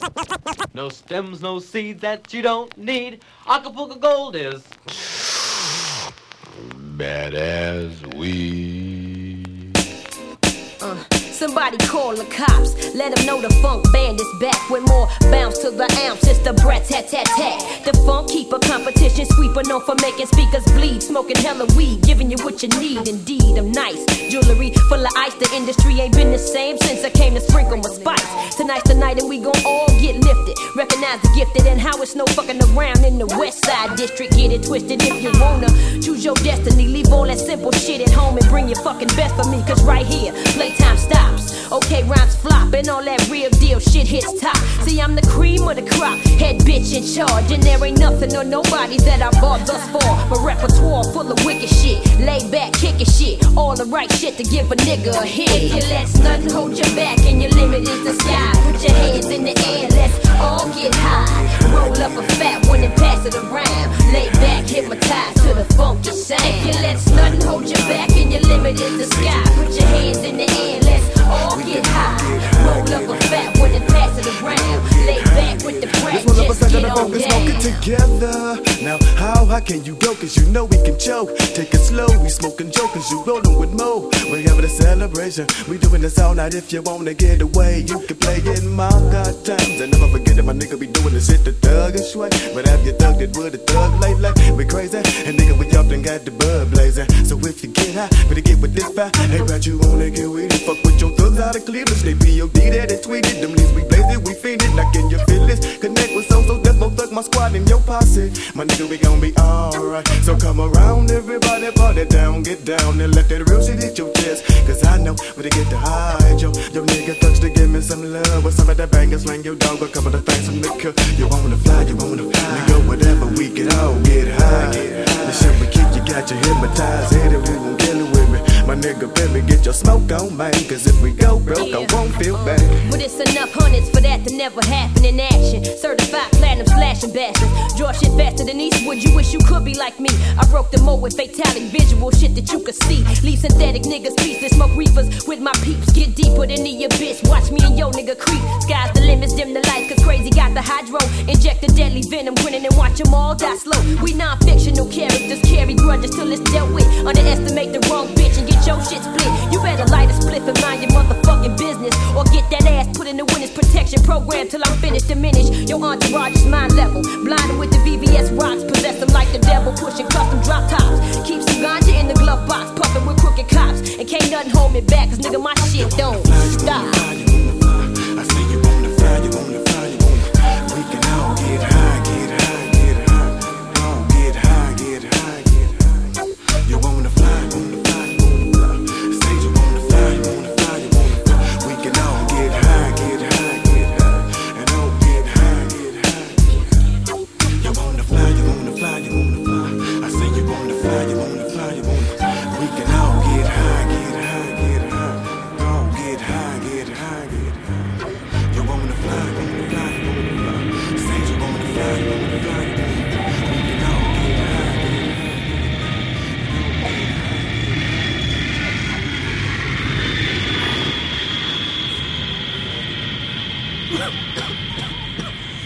No stems, no seeds that you don't need. Acapulco Gold is bad as we. Uh, somebody call the cops. Let them know the funk band is back with more bounce to the amps. It's the brat tat tat tat. The funk keeper competition sweeper known for making speakers bleed. Smoking hella weed, giving you what you need. Indeed, I'm nice. Jewelry full of ice. The industry ain't been the same since I came to sprinkle twisted if you wanna. Choose your destiny. Leave all that simple shit at home and bring your fucking best for me. Cause right here, playtime stops. Okay, rhymes flop and all that real deal shit hits top. See, I'm the cream of the crop, head bitch in charge. And there ain't nothing or nobody that I bought thus far. My repertoire full of wicked shit. Lay back, kicking shit. All the right shit to give a nigga a hit. If you let nothing hold you back and your limit is the sky, put your hands in the air, let's all get high. Roll up a fat one and pass it around. The sky, together. Now, how high can you go? Cause you know we can choke. Take it slow, we smoking jokers, you rolling with Mo. We having a celebration. We doing this all night. If you wanna get away, you can play in my God times. And never forget that my nigga be doing this shit the thug thuggish way. But have you thugged it with a thug lately? We crazy, and nigga, we often got the bud blazing. So if you get high, better get with this fire. Hey, but you wanna get with it? Fuck with your thugs out of Cleveland. They POD that and tweeted. Them leaves we blaze it, we it. Now can you feel this? Connect squad and your posse. My nigga, we gon' be alright. So come around, everybody, party down, get down, and let that real shit hit your chest. Cause I know where to get the high, yo. Yo, nigga, touch to give me some love. With some of that banger slang, your dog, a couple of things from the cook. You wanna fly, you wanna fly. Nigga, whatever, we can all get high. The shit we keep, you got you hypnotized. Hit it, we gon' kill it with me. My nigga, baby, get your smoke on, man. Cause if we go broke, I won't feel uh, bad. But it's enough hundreds to never happen in action. Certified platinum slashing bastards. Draw shit faster than Eastwood. You wish you could be like me. I broke the mold with fatality, visual shit that you could see. Leave synthetic niggas speechless. Smoke reefers with my peeps. Get deeper than the abyss. Watch me and yo nigga creep. Sky's the limits, dim the lights. Cause Krayzie got the hydro. Inject the deadly venom, grinning and watch them all die slow. We non fictional characters carry grudges till it's dealt with. Or get that ass put in the witness protection program till I'm finished. Diminish your entourage is mind level. Blinded with the VVS rocks. Possess them like the devil. Pushing custom drop tops. Keep some ganja in the glove box. Puffing with crooked cops. And can't nothing hold me back. Cause nigga, my shit don't.